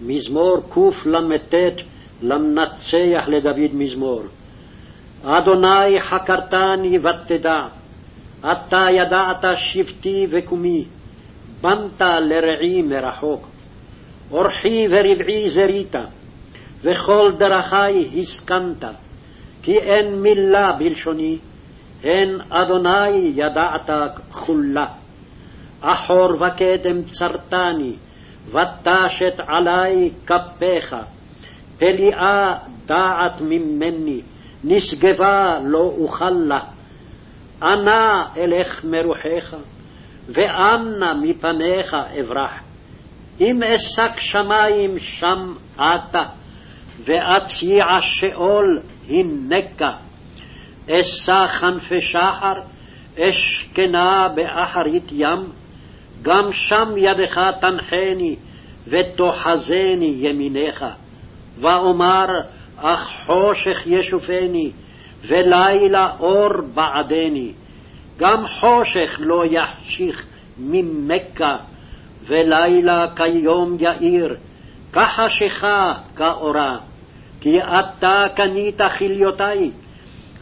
מזמור קל"ט למנצח לדוד מזמור. אדוני חקרתני ותדע, אתה ידעת שבטי וקומי, בנת לרעי מרחוק. אורחי ורבעי זרית, וכל דרכי הסכנת, כי אין מילה בלשוני, הן אדוני ידעת כחולה. אחור וכתם צרתני, ותשת עלי כפיך, פליאה דעת ממני, נשגבה לא אוכל לה. אנה אלך מרוחך, ואנה מפניך אברח. אם אשק שמים שם אתה, ואציע שאול הנקה. אשא כנפי שחר, אשכנה באחרית ים, גם שם ידך תנחני, ותאחזני ימינך. ואומר, אך חושך ישופני, ולילה אור בעדני. גם חושך לא יחשיך ממכה, ולילה כיום יאיר, כחשיכה כאורה. כי אתה קנית כליותי,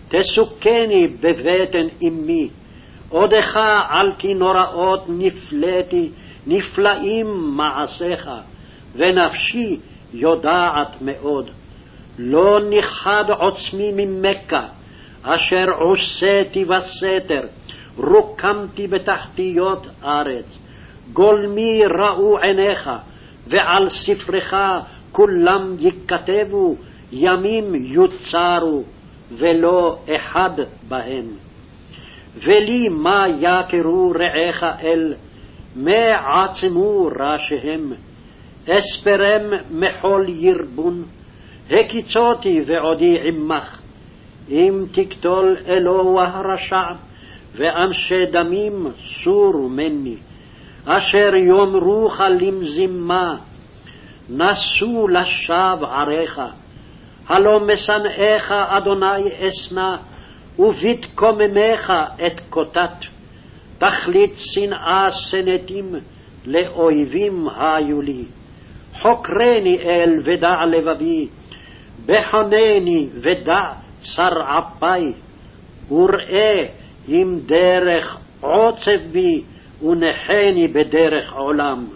תסוכני בבטן אמי. עודך על כי נוראות נפלאתי, נפלאים מעשיך, ונפשי יודעת מאוד. לא נכחד עוצמי ממכה, אשר עושתי בסתר, רוקמתי בתחתיות ארץ. גולמי ראו עיניך, ועל ספרך כולם ייכתבו, ימים יוצרו, ולא אחד בהם. ולי מה יכרו רעיך אל, מה עצמו ראשיהם, אספרם מחול ירבון, הקיצותי ועודי עמך. אם תקטול אלוה הרשע, ואנשי דמים סורו מני, אשר יאמרוך למזימה, נסו לשווא עריך, הלא משנאיך אדוני אשנא, ובתקוממך את קוטט. תכלית שנאה שנאתים, לאויבים היו לי. חוקרני אל ודע לבבי, בחונני ודע צר אפי, וראה אם דרך עוצב בי, ונחני בדרך עולם.